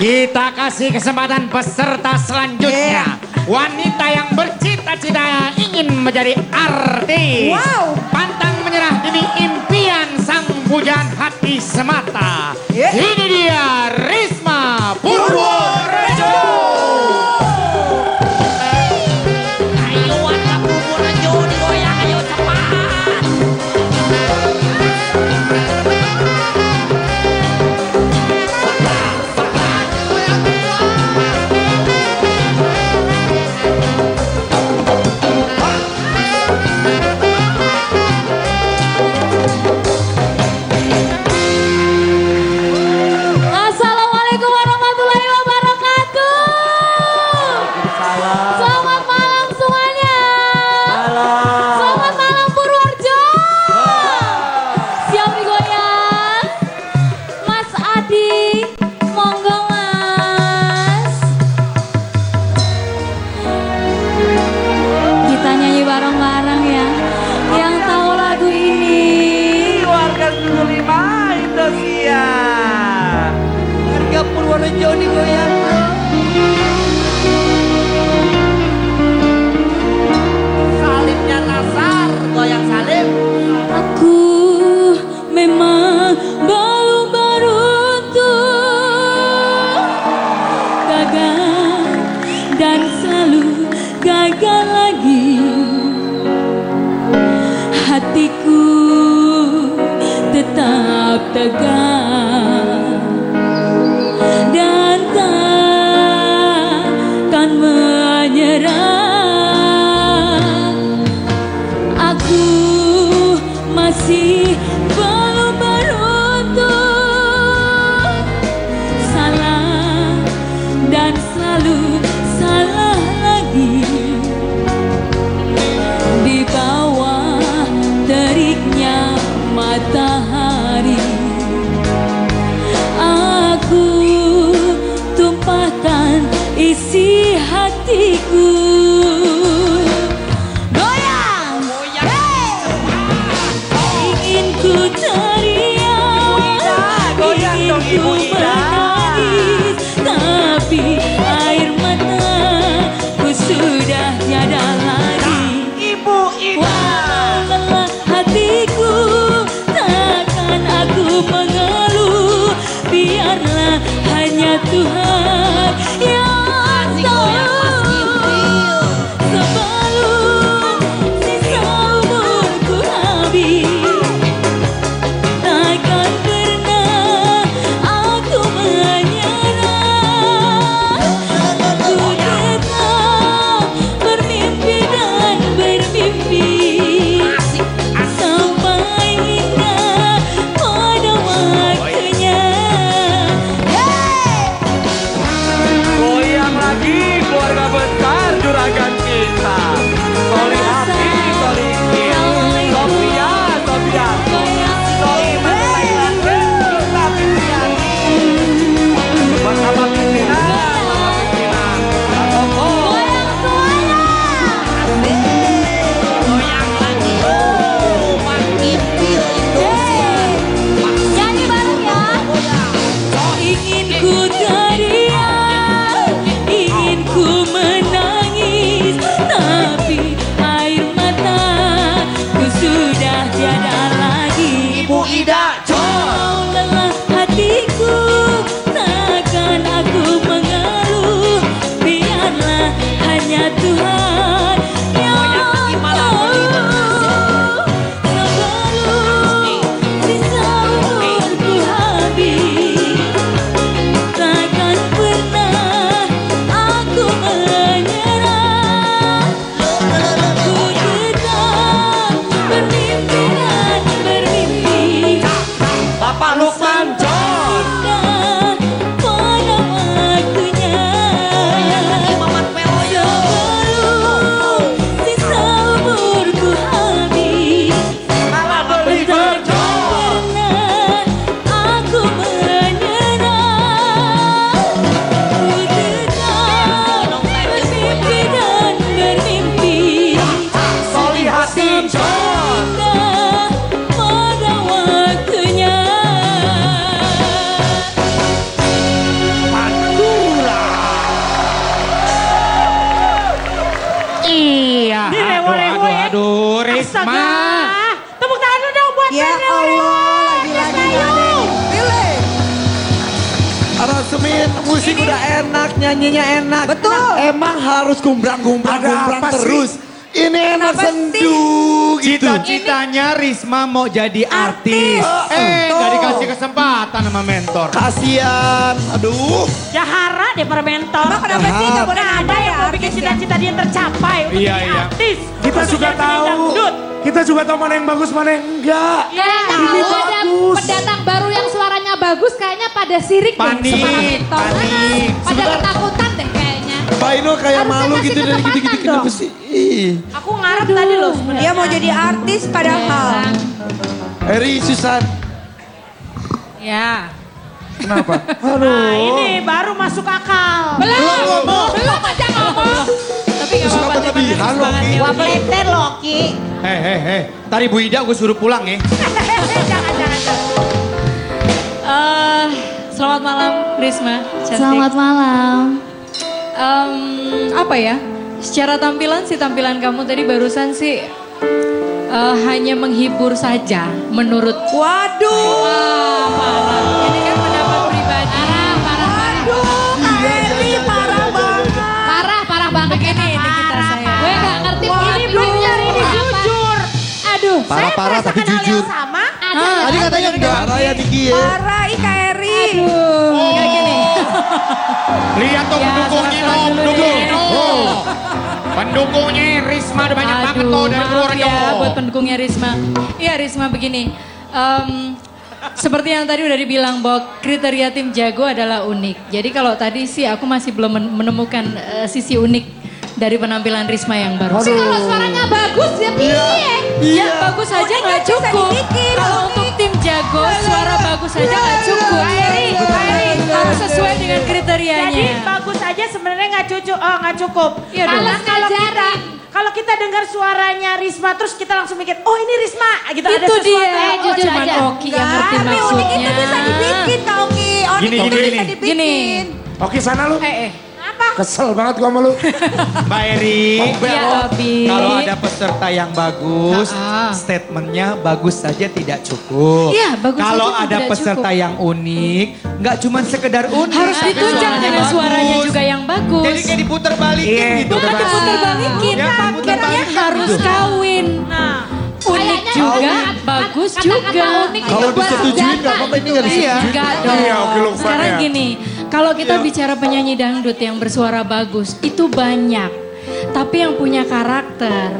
Kita kasih kesempatan peserta selanjutnya. Wanita yang bercita-cita ingin menjadi artis. Wow. Pantang menyerah demi impian sang pujaan hati semata. Yeah. Ini dia Risma Purworejo. Hatiku tetap tegar Dan takkan menyerah. Aku masih belum beruntung Salah dan selalu musik udah enak, nyanyinya enak. Betul. Emang harus gumbrang-gumbrang Ada gumbrang apa sih? terus. Ini enak Kenapa sendu gitu. Cita-citanya Risma mau jadi artis. Eh, Tuh. gak dikasih kesempatan sama mentor. Kasian, aduh. Jahara deh para mentor. Emang kenapa sih nggak boleh ada ada yang ya mau bikin artis ya? cita-cita dia tercapai untuk Iya, jadi iya. artis. Kita juga tahu. Kita juga tahu mana yang bagus, mana yang enggak. Ya, Ini Tahu ada bagus. suaranya bagus kayaknya pada sirik deh Panik, sama mentor. panik. Pada Sebentar. ketakutan deh kayaknya. Pak Ino kayak Harusnya malu gitu dari gitu-gitu dong. kenapa sih? Ih. Aku ngarep tadi loh sebenarnya. Dia mau jadi artis padahal. Eri Susan. Ya. Kenapa? Nah ini baru masuk akal. Belum, ngomong. belum aja ngomong. Tapi gak apa-apa. terima kasih banget Ki. ya. Wah pelenter loh Ki. Hei, hei, hei. Tadi Bu Ida gue suruh pulang ya. Jangan, jangan, jangan. Eh, selamat malam Risma. Cantik. Selamat malam. Em, apa ya? Secara tampilan sih tampilan kamu tadi barusan sih eh, hanya menghibur saja menurut. Waduh. Wah, parah. Ini kan pendapat pribadi. Parah, parah, parah. Waduh, Kak Eri parah banget. Parah, parah banget. Begini ini kita parah, sayang. parah. Gue gak ngerti Ini buat belum lu. nyari ini jujur. Aduh, Parah-parah Saya tapi merasakan hal jujur. yang sama. Ada. Tadi katanya enggak. Raya Niki ya. Parah ih Kak Eri. Aduh, kayak gini. Lihat tuh Ya, pendukungnya dong, pendukungnya dong. Pendukungnya Risma udah banyak banget tuh dari maaf Purworejo. ya buat pendukungnya Risma. Iya Risma begini. Em, seperti yang tadi udah dibilang bahwa kriteria tim jago adalah unik. Jadi kalau tadi sih aku masih belum men- menemukan eh, sisi unik dari penampilan Risma yang baru. Tapi kalau suaranya bagus ya piye? Ya bagus saja Unik nggak cukup. Kalau unik. untuk tim jago suara bagus saja nggak cukup. Harus sesuai dengan kriterianya. Jadi bagus aja sebenarnya nggak cucu, oh nggak cukup. Iya. Kalau kalau kita kalau kita dengar suaranya Risma terus kita langsung mikir, oh ini Risma, gitu ada Itu sesuatu. dia. yang- oh, jujur Cuman aja. Oki yang ngerti Tapi unik maksudnya. itu bisa dibikin tau Ki. Unik Gini, itu gini, bisa dibikin. Gini. Oke sana lu. Eh, eh. Kesel banget gua sama lu. Mbak Eri, Iya, Abi. kalau ada peserta yang bagus, Ah, ah. statementnya bagus saja tidak cukup. Iya, bagus Kalau saja ada tidak peserta cukup. yang unik, nggak cuma sekedar unik. Harus ditunjang suaranya dengan bagus. suaranya juga yang bagus. Jadi kayak diputar balikin Iya, gitu. Bukan diputar balikin, Ya, akhirnya harus kawin. Nah, Unik Kayaknya juga, kata- bagus kata-kata juga. unik Kalau senjata. nggak apa-apa ini nggak Iya, disetujui. enggak dong. Iya, oke, Lukman, Sekarang ya. gini, kalau kita bicara penyanyi dangdut yang bersuara bagus, itu banyak. Tapi yang punya karakter,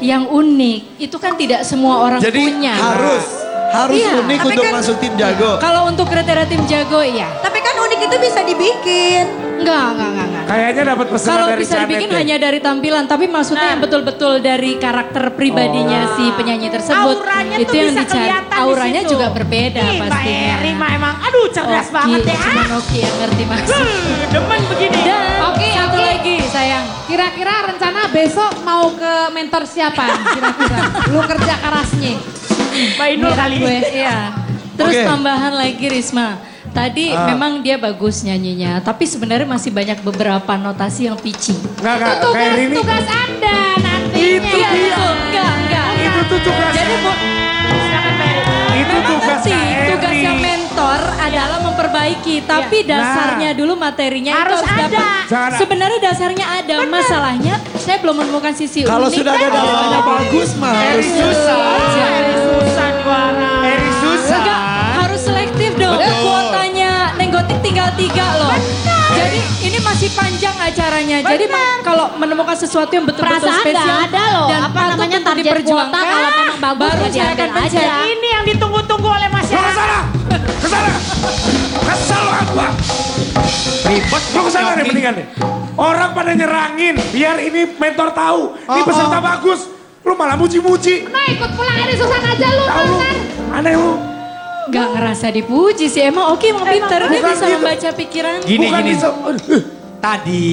yang unik, itu kan tidak semua orang Jadi punya. harus harus Iya. unik Tapi untuk kan- masuk tim jago. Kalau untuk kriteria tim jago, iya. Tapi kan unik itu bisa dibikin. Enggak, enggak, enggak, enggak. Kayaknya dapat pesanan Kalau dari bisa Janet dibikin deh. hanya dari tampilan, tapi maksudnya Nah. yang betul-betul dari karakter pribadinya si penyanyi tersebut. auranya itu tuh yang bisa dicari. kelihatan di Auranya situ. juga berbeda Ih, Mbak pastinya. Eri mah emang, aduh cerdas Oki, banget ya. Cuma Oki yang ngerti maksud. Demen begini. Dan Oki, satu Oki. lagi sayang. Kira-kira rencana besok mau ke mentor siapa? Kira-kira lu kerja kerasnya. Mbak Inul kali. gue, iya. Terus Oke. tambahan lagi Risma. Tadi Ah. memang dia bagus nyanyinya, tapi sebenarnya masih banyak beberapa notasi yang pitching. Enggak, enggak. Itu tugas, ini. tugas anda nantinya. Itu Iya, dia. betul. Enggak, enggak. Itu tuh tugasnya. Jadi bu. Itu tugas Kak tugasnya mentor adalah memperbaiki, tapi dasarnya dulu materinya Harus itu harus ada. dapat. Sebenarnya dasarnya ada, masalahnya saya belum menemukan sisi Kalau unik. sudah ada dasarnya bagus mah. Eri susah. Eri susah juara. Eri susah. Nenggotik tinggal tiga loh. Jadi ini masih panjang acaranya. Jadi ma- kalau menemukan sesuatu yang betul-betul Perasaan spesial ada loh. dan Apa namanya, target kuota kalau memang bagus baru ya saya akan pencet. Ini yang ditunggu-tunggu oleh masyarakat. sana. Ke sana. Kesel banget gua. Ribet. Lu ke sana deh mendingan deh. Orang pada nyerangin. Biar ini mentor tahu. Ini Oh, peserta bagus. Lu malah muji-muji. Nah ikut pulang Eri Susan aja lu. Tahu lu. Aneh lu. Gak ngerasa dipuji sih. Emang oke emang pintar dia bisa gitu. membaca pikiran. Gini, Bukan gini. bisa. Aduh. Tadi